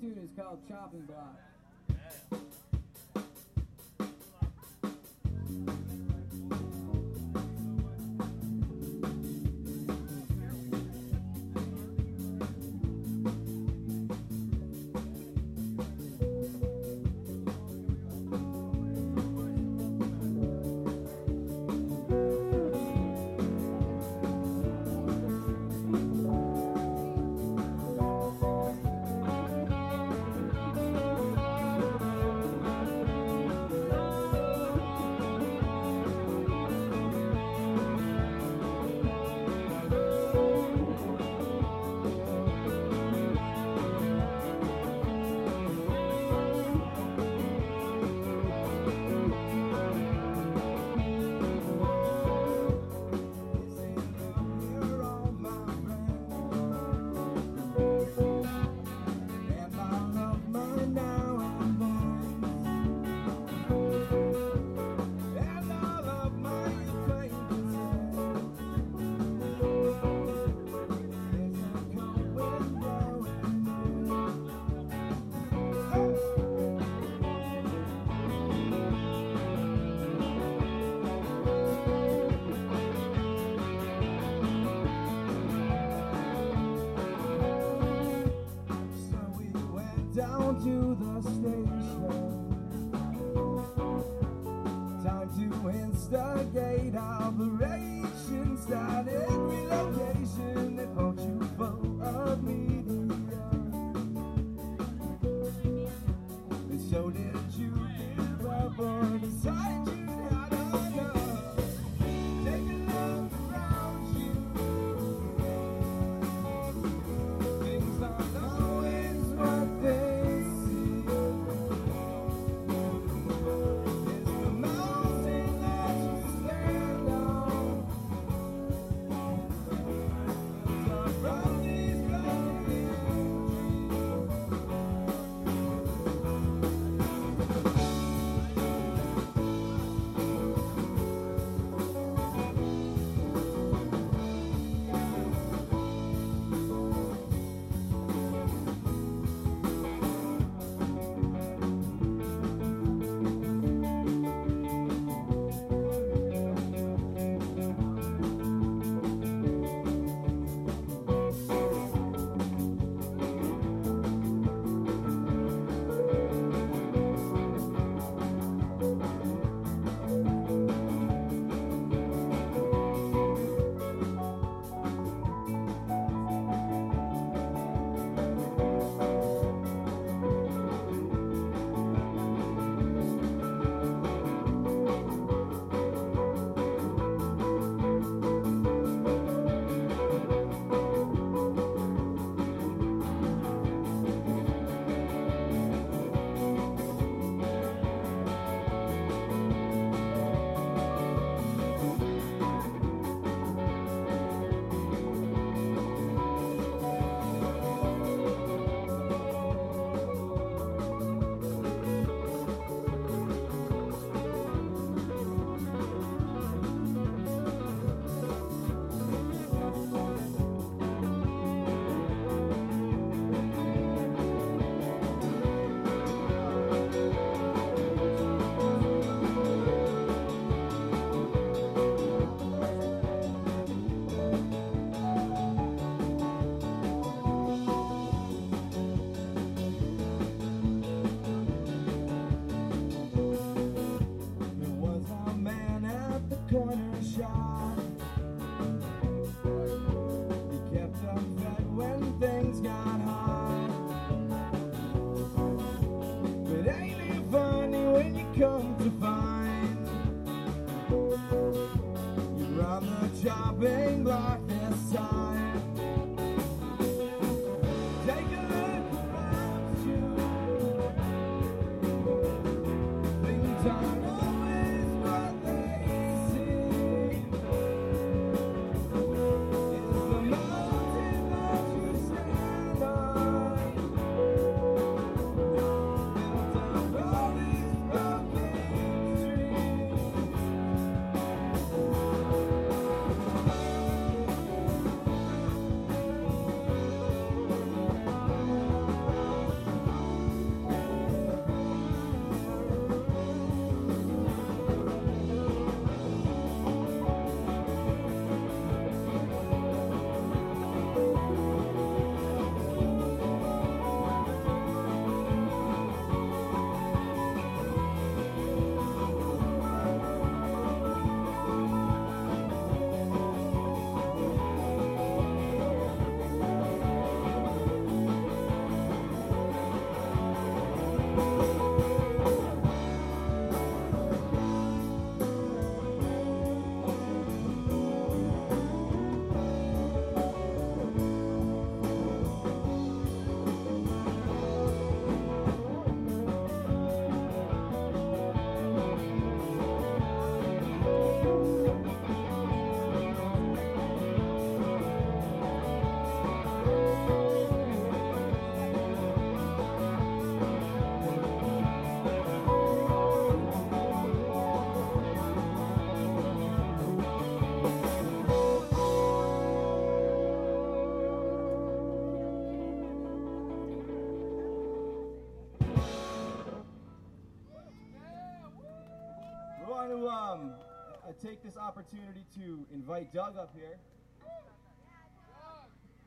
tune is called Chopping Block. down to the station. Time to instigate operations, started every location that holds you full of me? job in black this time. Uh, take this opportunity to invite Doug up here.